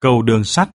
cầu đường sắt